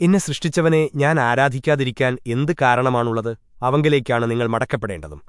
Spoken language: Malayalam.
എന്നെ സൃഷ്ടിച്ചവനെ ഞാൻ ആരാധിക്കാതിരിക്കാൻ എന്ത് കാരണമാണുള്ളത്? അവങ്കിലേക്കാണ് നിങ്ങൾ മടക്കപ്പെടേണ്ടതും.